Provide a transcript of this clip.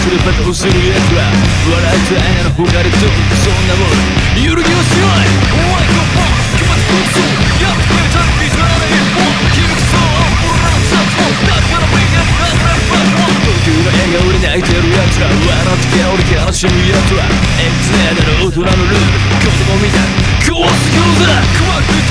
すればどうする奴ら笑いたいの他でどうそんなもん揺るぎはしないお前のパン決まってそやってくれたい見られ一本響きそう俺らのシャもだからみんななくなる場所僕の笑顔で泣いてる奴ら笑って俺悲しむ奴らエクセなの大人のルール子供みたい怖すぎるぜ怖くて